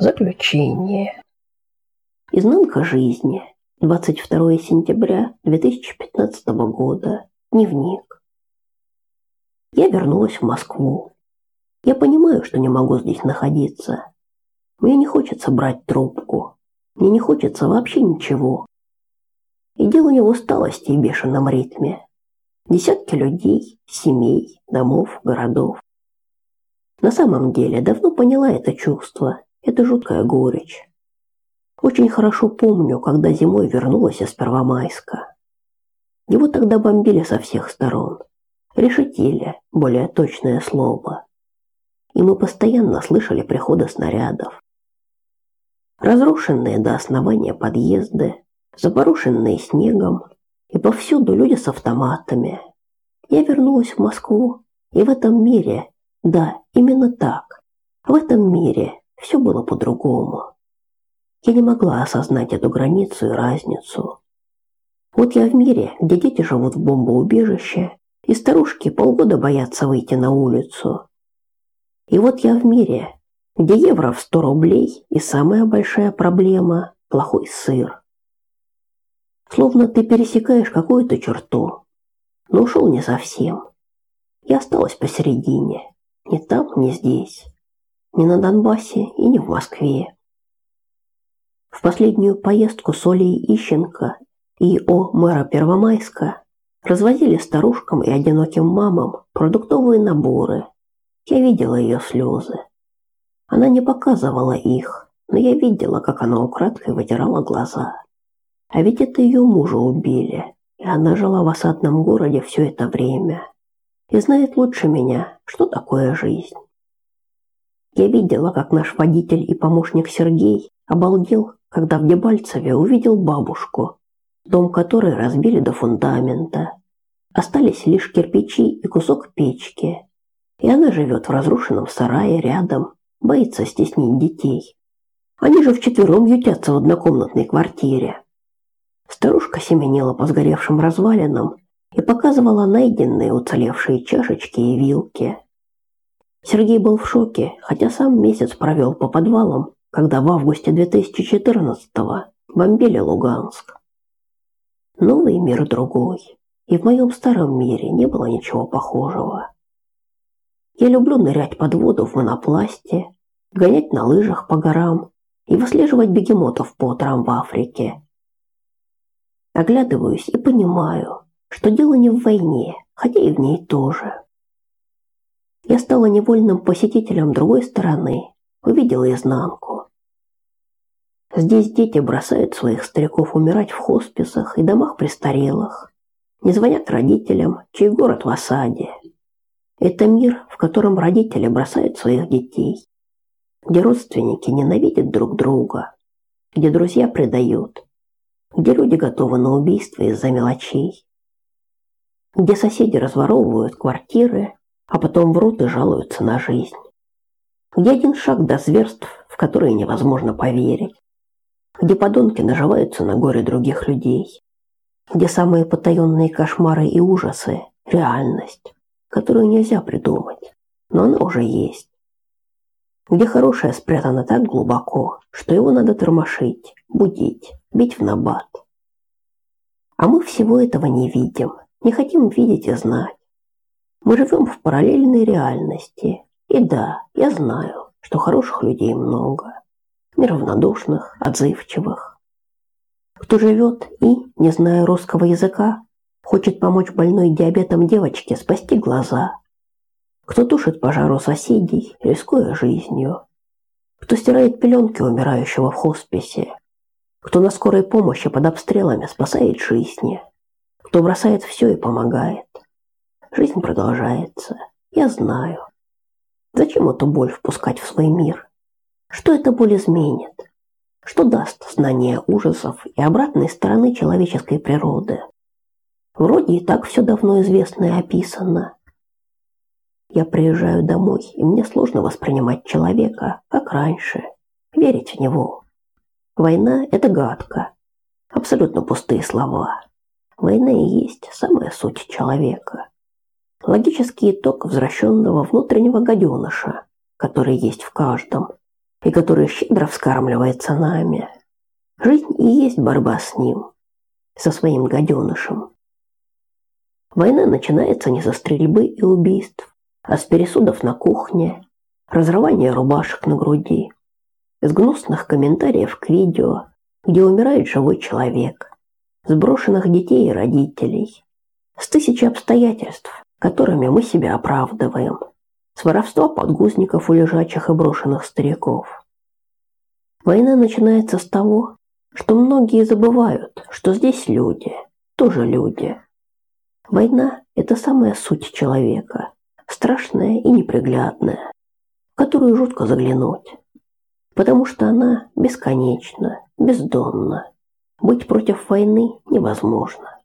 Заключение. Изнанка жизни. 22 сентября 2015 года. Дневник. Я вернулась в Москву. Я понимаю, что не могу здесь находиться. Мне не хочется брать трубку. Мне не хочется вообще ничего. И дело не в усталости и бешеном ритме. Десятки людей, семей, домов, городов. На самом деле, давно поняла это чувство это жуткая горечь. Очень хорошо помню, когда зимой вернулась из Первомайска. Его тогда бомбили со всех сторон. Решетили, более точное слово. И мы постоянно слышали приходы снарядов. Разрушенные до основания подъезды, запорошенные снегом, и повсюду люди с автоматами. Я вернулась в Москву, и в этом мире, да, именно так, в этом мире все было по-другому. Я не могла осознать эту границу и разницу. Вот я в мире, где дети живут в бомбоубежище, и старушки полгода боятся выйти на улицу. И вот я в мире, где евро в 100 рублей и самая большая проблема – плохой сыр. Словно ты пересекаешь какую-то черту, но ушел не совсем. Я осталась посередине, ни там, ни здесь ни на Донбассе и не в Москве. В последнюю поездку с Олей Ищенко и О. мэра Первомайска развозили старушкам и одиноким мамам продуктовые наборы. Я видела ее слезы. Она не показывала их, но я видела, как она украдкой вытирала глаза. А ведь это ее мужа убили, и она жила в осадном городе все это время. И знает лучше меня, что такое жизнь. Я видела, как наш водитель и помощник Сергей обалдел, когда в Дебальцеве увидел бабушку, дом которой разбили до фундамента. Остались лишь кирпичи и кусок печки. И она живет в разрушенном сарае рядом, боится стеснить детей. Они же вчетвером ютятся в однокомнатной квартире. Старушка семенила по сгоревшим развалинам и показывала найденные уцелевшие чашечки и вилки. Сергей был в шоке, хотя сам месяц провел по подвалам, когда в августе 2014-го бомбили Луганск. Новый мир другой, и в моем старом мире не было ничего похожего. Я люблю нырять под воду в монопласте, гонять на лыжах по горам и выслеживать бегемотов по утрам в Африке. Оглядываюсь и понимаю, что дело не в войне, хотя и в ней тоже. Я стала невольным посетителем другой стороны, увидела изнанку. Здесь дети бросают своих стариков умирать в хосписах и домах престарелых, не звонят родителям, чей город в осаде. Это мир, в котором родители бросают своих детей, где родственники ненавидят друг друга, где друзья предают, где люди готовы на убийство из-за мелочей, где соседи разворовывают квартиры, а потом врут и жалуются на жизнь. Где один шаг до зверств, в которые невозможно поверить. Где подонки наживаются на горе других людей. Где самые потаенные кошмары и ужасы – реальность, которую нельзя придумать, но она уже есть. Где хорошее спрятано так глубоко, что его надо тормошить, будить, бить в набат. А мы всего этого не видим, не хотим видеть и знать. Мы живем в параллельной реальности. И да, я знаю, что хороших людей много. Неравнодушных, отзывчивых. Кто живет и, не зная русского языка, хочет помочь больной диабетом девочке спасти глаза. Кто тушит пожар у соседей, рискуя жизнью. Кто стирает пеленки умирающего в хосписе. Кто на скорой помощи под обстрелами спасает жизни. Кто бросает все и помогает. Жизнь продолжается. Я знаю. Зачем эту боль впускать в свой мир? Что эта боль изменит? Что даст знание ужасов и обратной стороны человеческой природы? Вроде и так все давно известно и описано. Я приезжаю домой, и мне сложно воспринимать человека, как раньше, верить в него. Война – это гадко. Абсолютно пустые слова. Война и есть самая суть человека. Логический итог возвращенного внутреннего гаденыша, который есть в каждом. и который щедро вскармливается нами. Жизнь и есть борьба с ним, со своим гаденышем. Война начинается не со стрельбы и убийств, а с пересудов на кухне, разрывания рубашек на груди, с гнусных комментариев к видео, где умирает живой человек, с брошенных детей и родителей, с тысячи обстоятельств, которыми мы себя оправдываем, с воровства подгузников у лежачих и брошенных стариков. Война начинается с того, что многие забывают, что здесь люди, тоже люди. Война – это самая суть человека, страшная и неприглядная, в которую жутко заглянуть, потому что она бесконечна, бездонна. Быть против войны невозможно.